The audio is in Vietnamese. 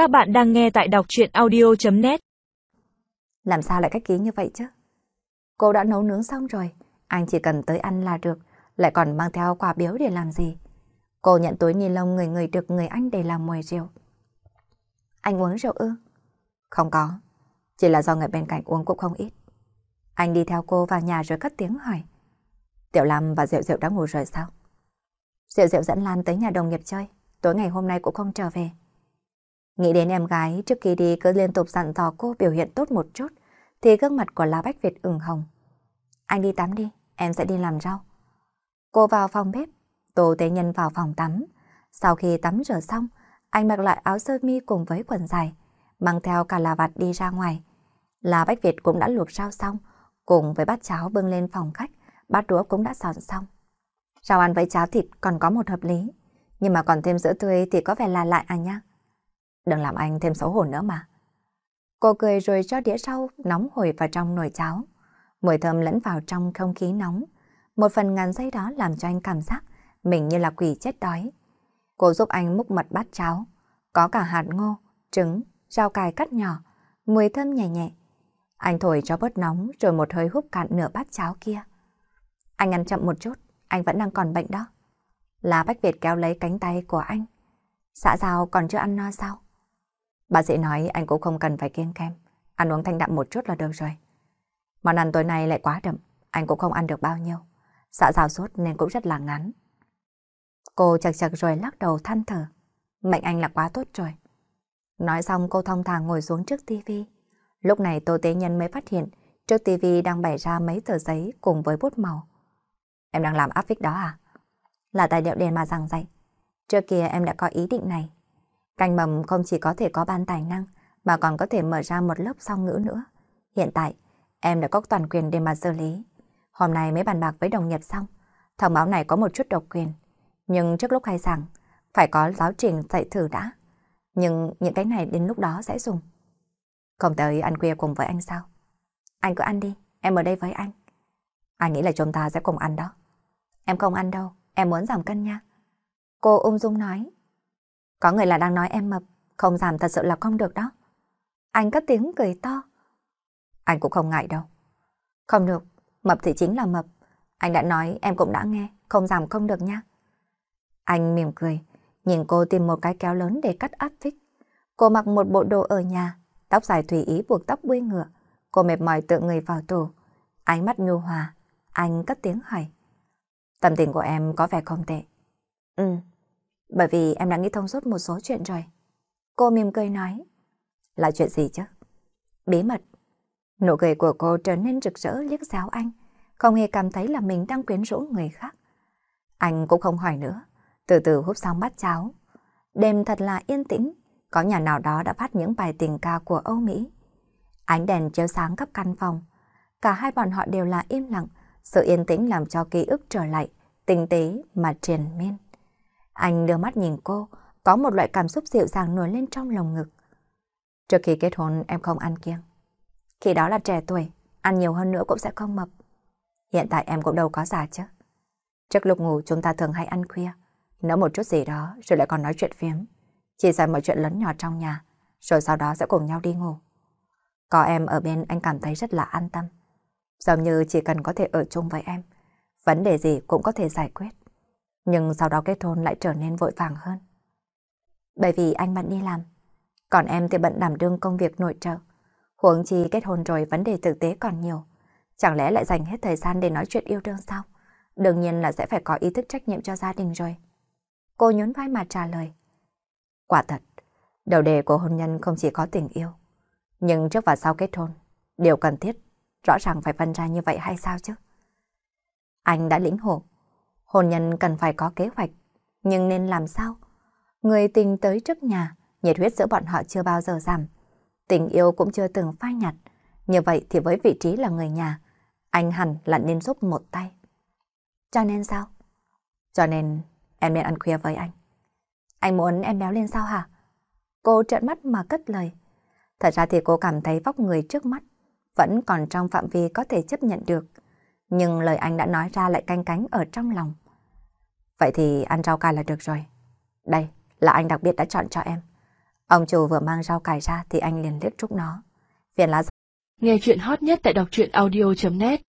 Các bạn đang nghe tại đọc chuyện audio.net Làm sao lại cách ký như vậy chứ? Cô đã nấu nướng xong rồi, anh chỉ cần tới ăn là được, lại còn mang theo quà biếu để làm gì? Cô nhận túi ni lông người người được người anh để làm mùi rượu. Anh uống rượu ư? Không có, chỉ là do người bên cạnh uống cũng không ít. Anh đi theo cô vào nhà rồi cất tiếng hỏi. Tiểu Lam và Diệu Diệu đã ngủ rồi sao? Diệu Diệu dẫn Lan tới nhà đồng nghiệp chơi, tối ngày hôm nay cũng không trở về. Nghĩ đến em gái trước khi đi cứ liên tục dặn dò cô biểu hiện tốt một chút, thì gương mặt của La Bách Việt ửng hồng. Anh đi tắm đi, em sẽ đi làm rau. Cô vào phòng bếp, Tô Tế Nhân vào phòng tắm. Sau khi tắm rửa xong, anh mặc lại áo sơ mi cùng với quần dài, mang theo cả là vạt đi ra ngoài. La Bách Việt cũng đã luộc rau xong, cùng với bát cháo bưng lên phòng khách, bát đũa cũng đã dọn xong. Rau ăn với cháo thịt còn có một hợp lý, nhưng mà còn thêm sữa tươi thì có vẻ là lại à nhá. Đừng làm anh thêm xấu hổ nữa mà. Cô cười rồi cho đĩa rau nóng hổi vào trong nồi cháo. Mùi thơm lẫn vào trong không khí nóng. Một phần ngàn giây đó làm cho anh cảm giác mình như là quỷ chết đói. Cô giúp anh múc mật bát cháo. Có cả hạt ngô, trứng, rau cải cắt nhỏ, mùi thơm nhẹ nhẹ. Anh thổi cho bớt nóng rồi một hơi hút cạn nửa bát cháo kia. Anh ăn chậm một chút, anh vẫn đang còn bệnh đó. Là Bách Việt kéo lấy cánh tay của anh. Xã giao còn chưa ăn no sao? Bác sĩ nói anh cũng không cần phải kiêng kem, ăn uống thanh đạm một chút là được rồi. Món ăn tối nay lại quá đậm, anh cũng không ăn được bao nhiêu. Dạ Xã rào sốt nên cũng rất là ngắn. Cô chật chật rồi lắc đầu than thở. Mệnh anh là quá tốt rồi. Nói xong cô thông thả ngồi xuống trước tivi. Lúc này Tô Tế Nhân mới phát hiện trước tivi đang bày ra mấy tờ giấy cùng với bút màu. Em đang làm áp phích đó à? Là tài liệu đèn mà giảng dạy. Trước kia em đã có ý định này. Canh mầm không chỉ có thể có ban tài năng, mà còn có thể mở ra một lớp song ngữ nữa. Hiện tại, em đã có toàn quyền để mà xử lý. Hôm nay mới bàn bạc với đồng nghiệp xong, thông báo này có một chút độc quyền. Nhưng trước lúc khai giảng, phải có giáo trình dạy thử đã. Nhưng những cái này đến lúc đó sẽ dùng. Không tới ăn khuya cùng với anh sao? Anh cứ ăn đi, em ở đây với anh. Anh nghĩ là chúng ta sẽ cùng ăn đó. Em không ăn đâu, em muốn giảm cân nha. Cô ung dung nói. Có người là đang nói em mập, không giảm thật sự là không được đó. Anh cất tiếng cười to. Anh cũng không ngại đâu. Không được, mập thì chính là mập. Anh đã nói em cũng đã nghe, không giảm không được nha. Anh mỉm cười, nhìn cô tìm một cái kéo lớn để cắt áp phích. Cô mặc một bộ đồ ở nhà, tóc dài tùy ý buộc tóc đuôi ngựa. Cô mệt mỏi tựa người vào tủ. Ánh mắt nhu hòa, anh cất tiếng hỏi. Tâm tình của em có vẻ không tệ. Ừ, bởi vì em đã nghĩ thông suốt một số chuyện rồi. Cô mỉm cười nói. Là chuyện gì chứ? Bí mật. Nụ cười của cô trở nên rực rỡ liếc xéo anh, không hề cảm thấy là mình đang quyến rũ người khác. Anh cũng không hỏi nữa, từ từ hút xong bát cháo. Đêm thật là yên tĩnh, có nhà nào đó đã phát những bài tình ca của Âu Mỹ. Ánh đèn chiếu sáng khắp căn phòng. Cả hai bọn họ đều là im lặng, sự yên tĩnh làm cho ký ức trở lại, tinh tế mà triền miên. Anh đưa mắt nhìn cô, có một loại cảm xúc dịu dàng nổi lên trong lồng ngực. Trước khi kết hôn em không ăn kiêng. Khi đó là trẻ tuổi, ăn nhiều hơn nữa cũng sẽ không mập. Hiện tại em cũng đâu có già chứ. Trước lúc ngủ chúng ta thường hay ăn khuya, nấu một chút gì đó rồi lại còn nói chuyện phiếm. chia sẻ mọi chuyện lớn nhỏ trong nhà, rồi sau đó sẽ cùng nhau đi ngủ. Có em ở bên anh cảm thấy rất là an tâm. Giống như chỉ cần có thể ở chung với em, vấn đề gì cũng có thể giải quyết. Nhưng sau đó kết hôn lại trở nên vội vàng hơn. Bởi vì anh bận đi làm, còn em thì bận đảm đương công việc nội trợ. Huống chi kết hôn rồi vấn đề thực tế còn nhiều. Chẳng lẽ lại dành hết thời gian để nói chuyện yêu đương sao? Đương nhiên là sẽ phải có ý thức trách nhiệm cho gia đình rồi. Cô nhún vai mà trả lời. Quả thật, đầu đề của hôn nhân không chỉ có tình yêu. Nhưng trước và sau kết hôn, điều cần thiết, rõ ràng phải phân ra như vậy hay sao chứ? Anh đã lĩnh hội. Hôn nhân cần phải có kế hoạch, nhưng nên làm sao? Người tình tới trước nhà, nhiệt huyết giữa bọn họ chưa bao giờ giảm. Tình yêu cũng chưa từng phai nhạt. Như vậy thì với vị trí là người nhà, anh hẳn là nên giúp một tay. Cho nên sao? Cho nên em nên ăn khuya với anh. Anh muốn em béo lên sao hả? Cô trợn mắt mà cất lời. Thật ra thì cô cảm thấy vóc người trước mắt vẫn còn trong phạm vi có thể chấp nhận được. Nhưng lời anh đã nói ra lại canh cánh ở trong lòng. Vậy thì ăn rau cải là được rồi. Đây, là anh đặc biệt đã chọn cho em. Ông chủ vừa mang rau cải ra thì anh liền liếc trúc nó. Phiền lá Nghe chuyện hot nhất tại đọc truyện audio.net